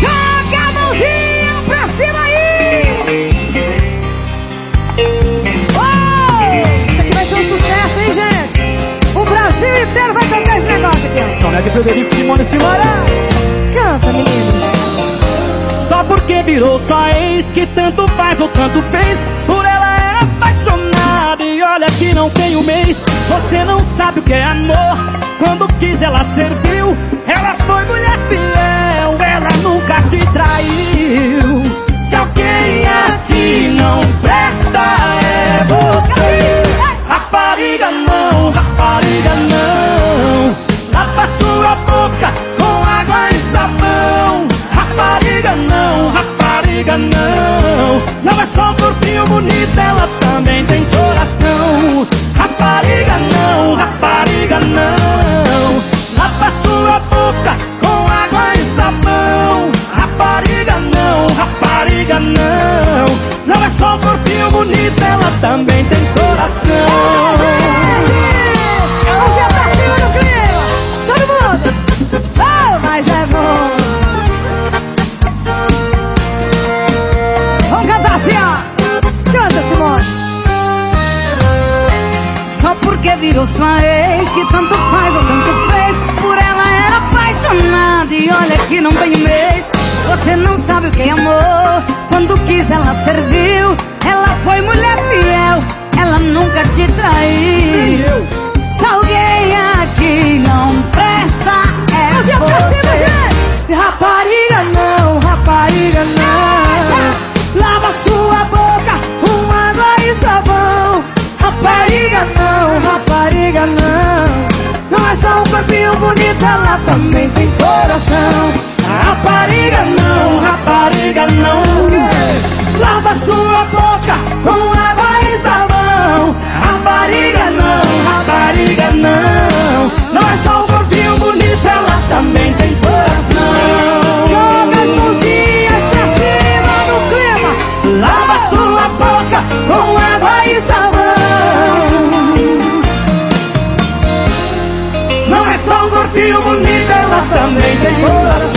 Joga a mãozinha pra cima aí! Oh, isso aqui vai ser um sucesso, hein, gente? O Brasil inteiro vai cantar esse negócio aqui, que Frederico Simone Simara? Canta, meninos. Só porque virou sua ex que tanto faz ou tanto fez Por ela era apaixonada e olha que não tem um mês Você não sabe o que é amor Quando quis ela serviu Ela rapariga não. Lava sua boca com água e sabão. Rapariga não, rapariga não. Não é só um corpinho bonito, ela também tem coração. Rapariga não, rapariga não. Lava sua boca com água e sabão. Rapariga não, rapariga não. Não é só um corpinho bonito, ela também tem coração porque virou sua ex que tanto faz ou tanto fez. Por ela era apaixonada e olha que não tem mês. Você não sabe o que é amor Quando quis ela serviu. Ela foi mulher fiel Ela nunca te traiu corpinho bonito, ela também tem coração. Rapariga Não é só um corpinho bonito, ela também tem coração.